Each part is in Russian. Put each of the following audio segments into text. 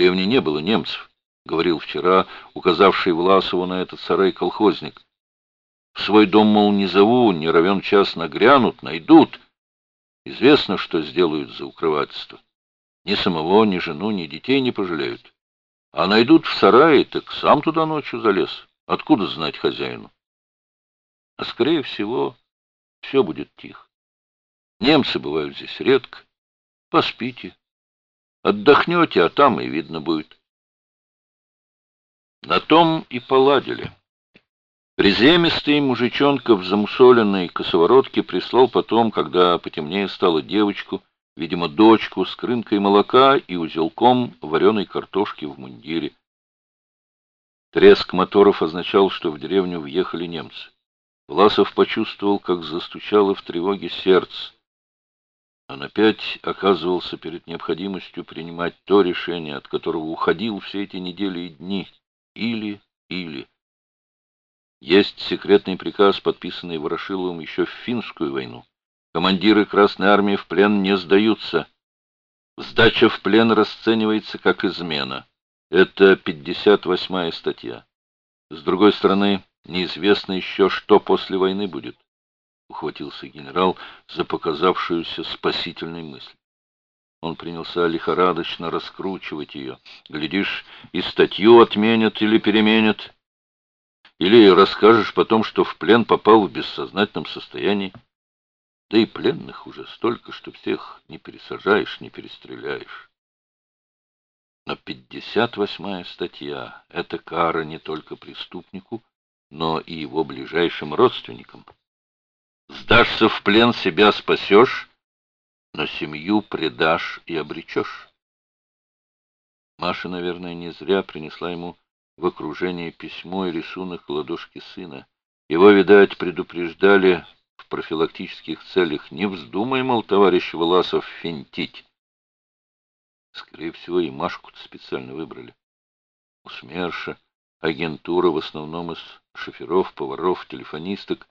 деревне не было немцев, — говорил вчера указавший Власову на этот сарай колхозник. В свой дом, мол, не зову, не равен час нагрянут, найдут. Известно, что сделают за укрывательство. Ни самого, ни жену, ни детей не пожалеют. А найдут в сарае, так сам туда ночью залез. Откуда знать хозяину? А скорее всего, все будет тихо. Немцы бывают здесь редко. Поспите. Отдохнете, а там и видно будет. На том и поладили. Приземистый мужичонка в замусоленной косоворотке прислал потом, когда потемнее стало девочку, видимо, дочку с крынкой молока и узелком вареной картошки в мундире. Треск моторов означал, что в деревню въехали немцы. Власов почувствовал, как застучало в тревоге сердце. Он опять оказывался перед необходимостью принимать то решение, от которого уходил все эти недели и дни. Или, или. Есть секретный приказ, подписанный Ворошиловым еще в финскую войну. Командиры Красной Армии в плен не сдаются. Сдача в плен расценивается как измена. Это 58-я статья. С другой стороны, неизвестно еще, что после войны будет. Ухватился генерал за показавшуюся спасительной мысль. Он принялся лихорадочно раскручивать ее. Глядишь, и статью отменят или переменят. Или расскажешь потом, что в плен попал в бессознательном состоянии. Да и пленных уже столько, что всех не пересажаешь, не перестреляешь. Но 58-я статья — это кара не только преступнику, но и его ближайшим родственникам. Сдашься в плен, себя спасешь, но семью предашь и обречешь. Маша, наверное, не зря принесла ему в окружении письмо и рисунок ладошки сына. Его, видать, предупреждали в профилактических целях. Не вздумай, мол, товарищ Власов, финтить. Скорее всего, и Машку-то специально выбрали. У СМЕРШа агентура в основном из шоферов, поваров, телефонисток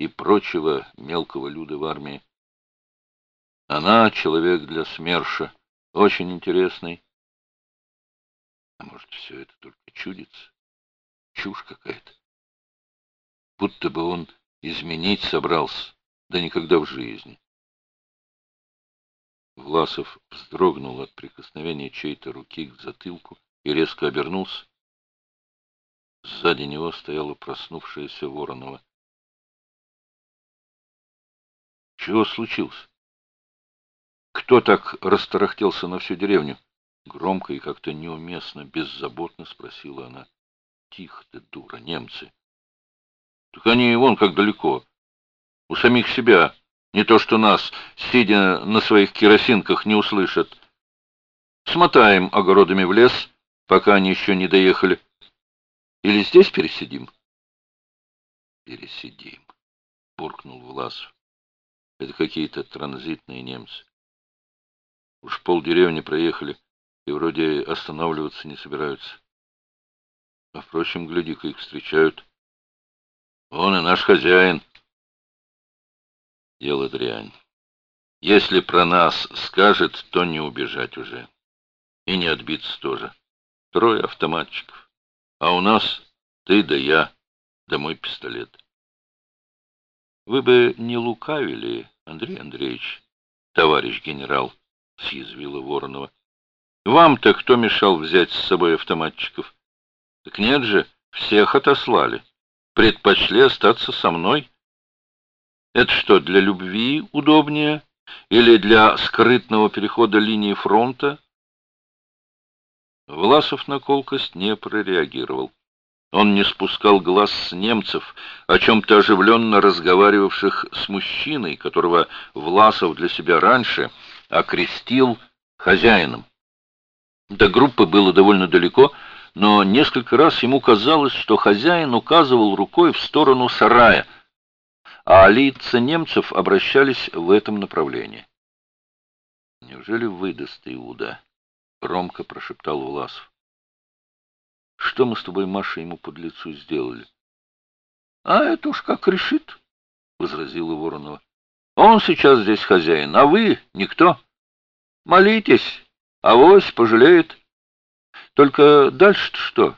и прочего мелкого люда в армии. Она человек для СМЕРШа, очень интересный. А может, все это только чудится? Чушь какая-то. Будто бы он изменить собрался, да никогда в жизни. Власов вздрогнул от прикосновения чьей-то руки к затылку и резко обернулся. Сзади него стояла проснувшаяся Воронова. Чего случилось? Кто так растарахтелся на всю деревню? Громко и как-то неуместно, беззаботно спросила она. Тихо ты, дура, немцы. Так они вон как далеко. У самих себя. Не то что нас, сидя на своих керосинках, не услышат. Смотаем огородами в лес, пока они еще не доехали. Или здесь пересидим? Пересидим, буркнул Власов. Это какие-то транзитные немцы. Уж полдеревни проехали и вроде останавливаться не собираются. А, впрочем, гляди-ка, их встречают. Он и наш хозяин. Дело дрянь. Если про нас скажет, то не убежать уже. И не отбиться тоже. Трое автоматчиков. А у нас ты да я, да мой пистолет. Вы бы не лукавили, Андрей Андреевич, товарищ генерал, съязвила Воронова. Вам-то кто мешал взять с собой автоматчиков? Так нет же, всех отослали. Предпочли остаться со мной. Это что, для любви удобнее? Или для скрытного перехода линии фронта? Власов на колкость не прореагировал. Он не спускал глаз с немцев, о чем-то оживленно разговаривавших с мужчиной, которого Власов для себя раньше окрестил хозяином. До группы было довольно далеко, но несколько раз ему казалось, что хозяин указывал рукой в сторону сарая, а лица немцев обращались в этом направлении. «Неужели выдаст Иуда?» — громко прошептал Власов. «Что мы с тобой, Маша, ему под лицу сделали?» «А это уж как решит», — возразила Воронова. «Он сейчас здесь хозяин, а вы — никто. Молитесь». Авось пожалеет. Только дальше-то что?